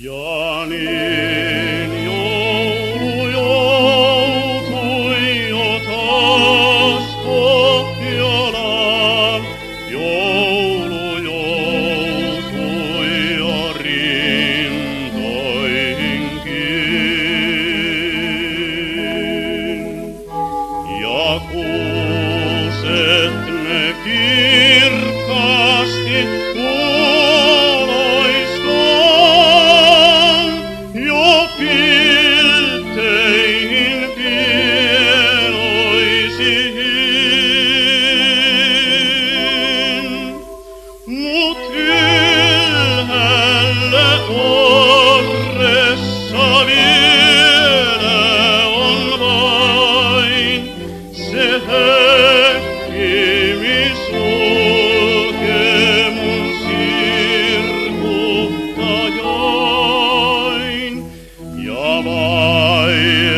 Johnny. torressa vielä on vain se hetki, mis sulkee mun sirkuttajain. Ja vain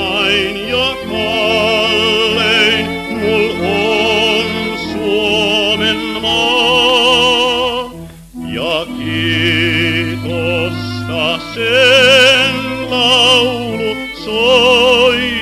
tosta sen laulu, soi.